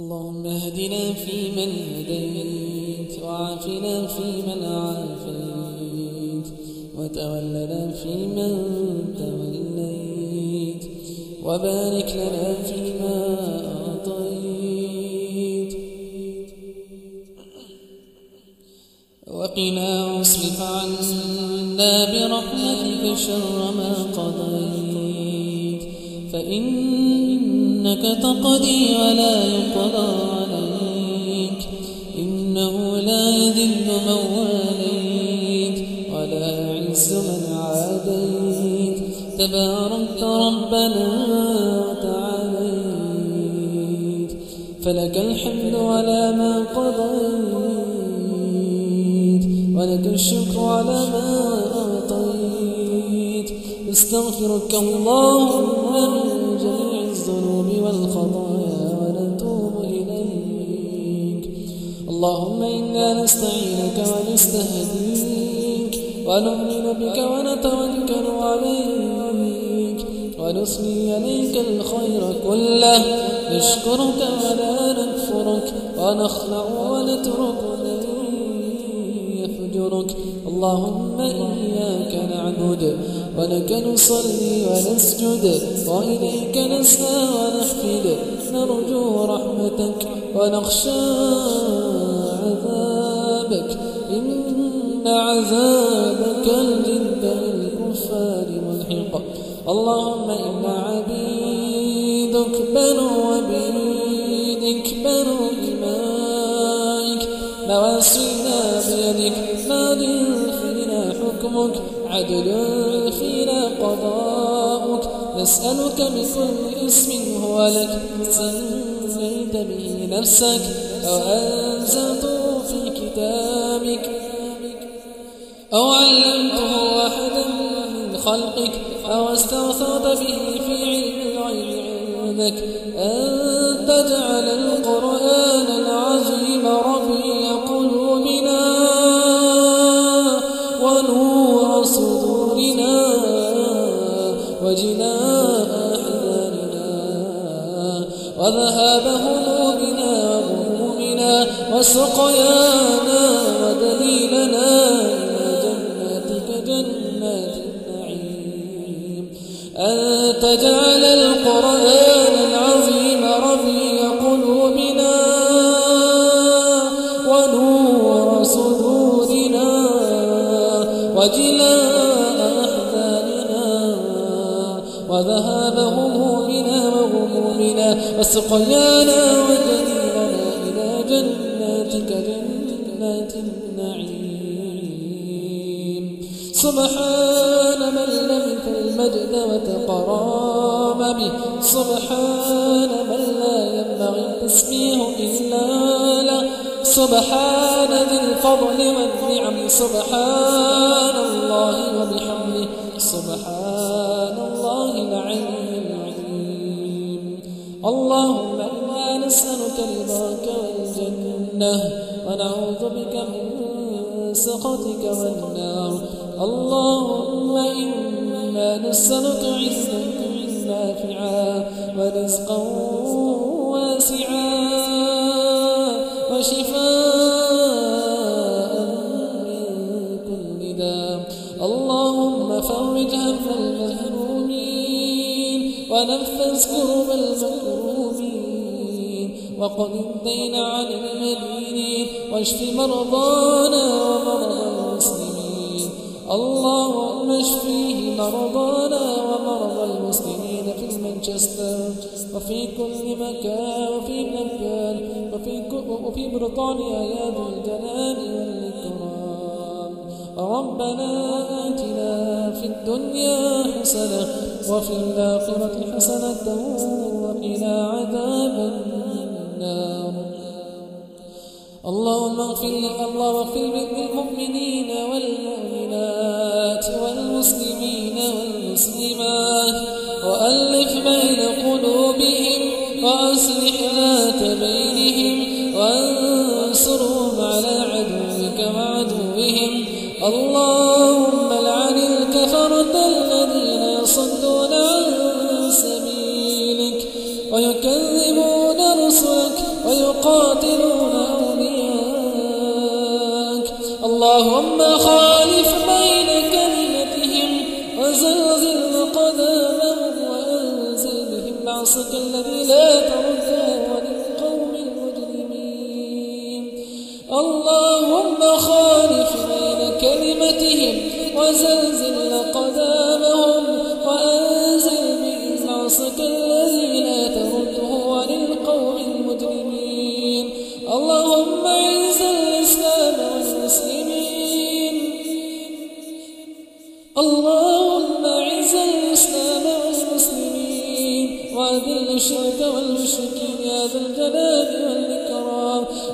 اللهم اهدنا فيمن هديت وعافنا فيمن عافيت وتولنا فيمن توليت وبارك لنا فيما أعطيت. وقنا واصرف عنا برحمتك شر ما قضيت. فإنك تقضي ولا يقضى عليك. إنه لا يذل من واليت ولا يعز من عاديت. تباركت ربنا وتعاليت. فلك الحمد على ما قضيت. ولك الشكر على ما أعطيت. استغفرك اللهم نستعينك ونستهديك ونؤمن بك ونتوكل عليك ونثني عليك الخير كله. نشكرك ولا نكفرك ونخلع ونترك يفجرك. اللهم إياك نعبد ولك نصلي ونسجد وإليك نسعى ونحفد. نرجو رحمتك ونخشى عذابك. اللهم إنا عبيدك بنو وبيدك بنو إمائك. نواسينا بيدك ماض فينا حكمك عدل فينا قضاؤك. نسألك بكل اسم هو لك سميت به نفسك أو أنزلته في كتابك. أو علمته أحدا من خلقك. أو استغفرت به في علم الغيب عندك أن تجعل القرآن العظيم ربيع قلوبنا ونور صدورنا وجلاء أحزاننا وذهاب همومنا وغمومنا وسقيانا ودليلنا جناتك جنات النعيم سبحان من لمك المجد وتقرام به سبحان من لا ينبغي التسبيح إلا له سبحان ذي الفضل والنعم سبحان الله وبحمده سبحان الله العلي العظيم اللهم نسألك رضاك والجنة ونعوذ بك من سخطك والنار. اللهم إنا نسألك علما نافعا ورزقا واسعا وشفاء من كل داء. اللهم فرج هم المهمومين ونفس كرب المكروبين وقل الدين عن المدينين واشف مرضانا ومرضى المسلمين. اللهم اشفيه مرضانا ومرضى المسلمين في مانشستر وفي كل مكان وفي مكان وفي وفي بريطانيا يا ذا الجلال والإكرام. ربنا آتنا في الدنيا حسنة وفي الآخرة حسنة وقنا عذاب النار. اللهم اغفر اللهم اغفر للمؤمنين والمؤمنات والمسلمين والمسلمات وألف بين قلوبهم وأصلح ذات بينهم وانصرهم على عدوك وعدوهم. اللهم الذي لا تنزه وللقوم المجرمين. اللهم خالف بين كلمتهم وزلزل قدامهم.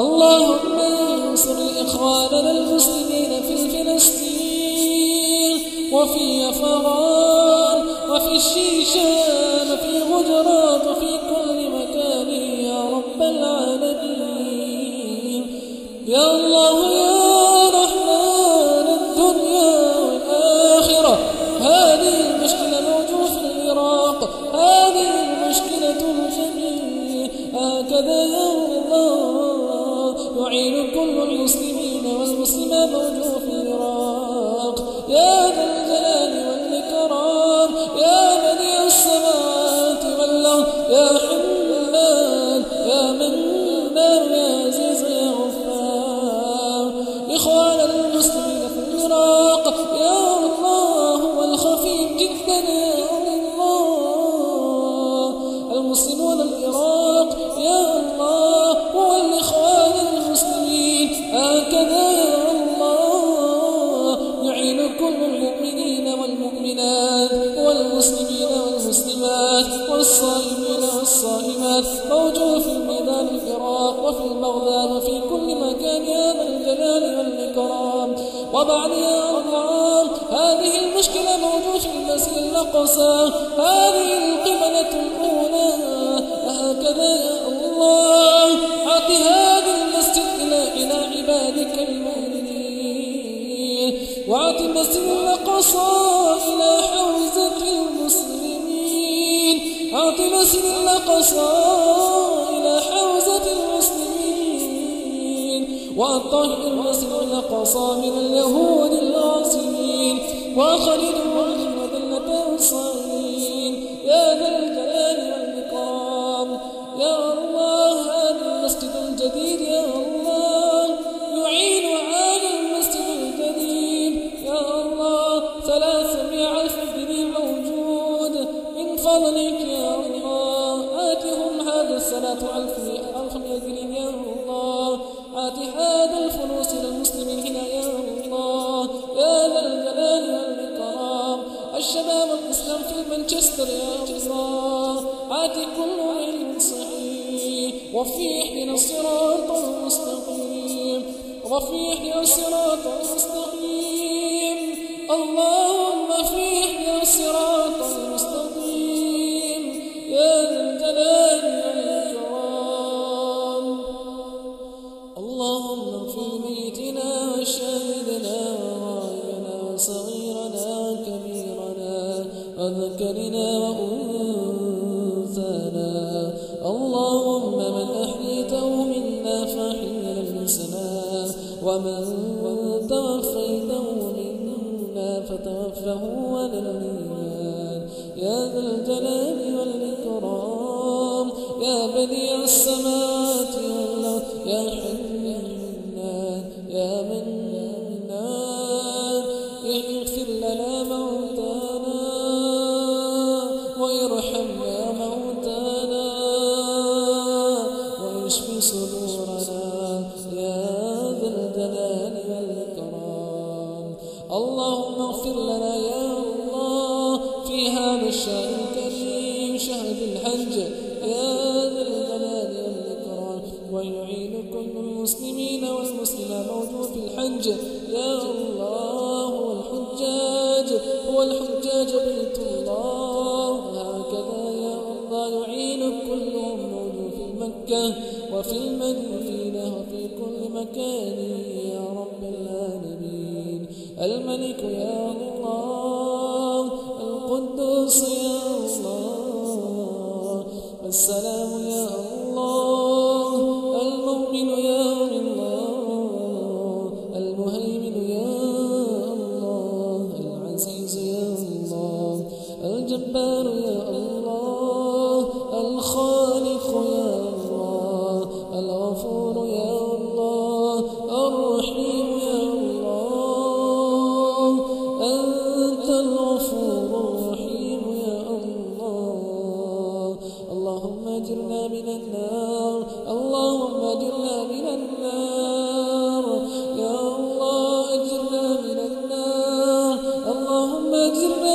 اللهم انصر إخواننا المسلمين في فلسطين وفي أفغان وفي الشيشان وفي غجرات وفي موجبات موجوه في الميدان الفراق وفي البغضاء وفي كل مكان يا ذا الجلال والإكرام. وبعدها أضعام هذه المشكلة موجودة في المسجد الأقصى. هذه القبلة الأولى. هكذا يا الله. أعط هذا المسجد إلى إلى عبادك المؤمنين. وأعط المسجد الأقصى إلى حوزة بمسلم قصائد حوزة المسلمين وأطهر مسلم الأقصى من اليهود العاصمين وأخرجوا ربي اهدنا صراط المستقيم اللهم اهدنا اهدنا صراط المستقيم يا ذا الجلال والإكرام. اللهم في ميتنا وشاهدنا وغائبنا وصغيرنا وكبيرنا وذكرنا وأنثانا. اللهم ومن توفيته منا فتوفه على يا ذا الجلال مكاني يا رب العالمين. الملك يا النار. اللهم أجرنا من النار. يا الله أجرنا من النار. اللهم أجرنا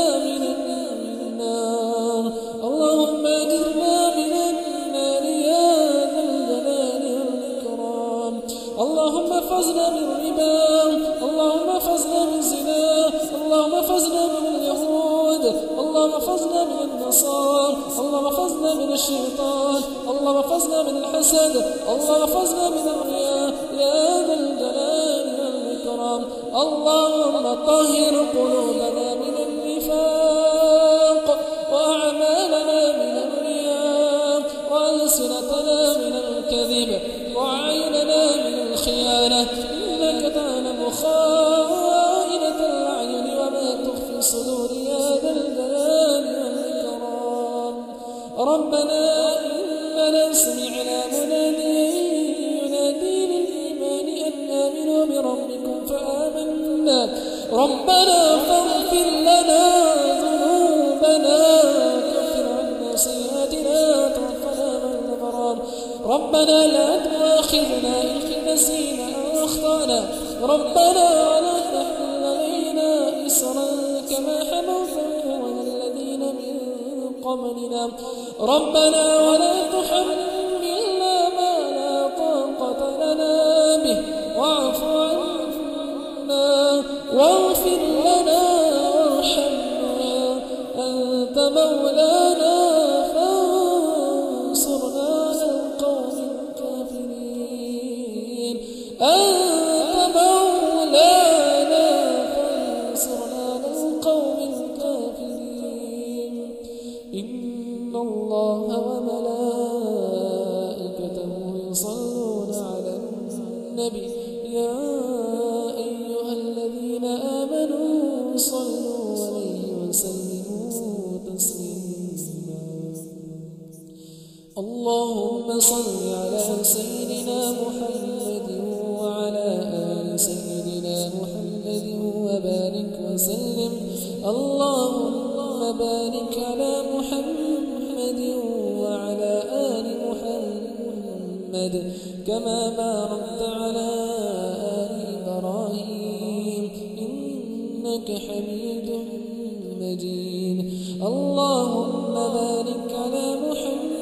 من النصارى اللهم فزنا من الشيطان. اللهم فزنا من الحسد. اللهم فزنا من الرياء. يا ذا الجلال والإكرام. اللهم طهر قلوبنا من ربنا إننا سمعنا مناديا ينادي للإيمان أن آمنوا بربكم فآمنا. ربنا فاغفر لنا ذنوبنا كفر عنا سيئاتنا توفنا مع الأبرار. ربنا لا تؤاخذنا إن نسينا أو أخطأنا. ربنا ولا قبلنا ربنا ولا تحملنا اللهم صل على سيدنا محمد وعلى آل سيدنا محمد وبارك وسلم. اللهم بارك على محمد وعلى آل محمد كما باركت على آل إبراهيم. إنك حميد مجيد. اللهم بارك على محمد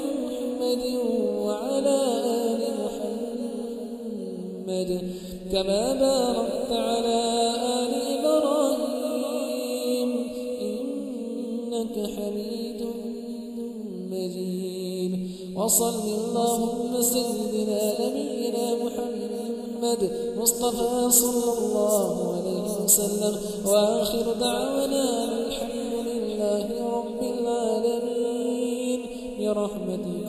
وعلى آل محمد كما باركت على آل إبراهيم إنك حميد مجيد. وصل اللهم سيدنا نبينا محمد مصطفى صلى الله عليه وسلم. وآخر دعوانا الحمد لله رب العالمين الراحمين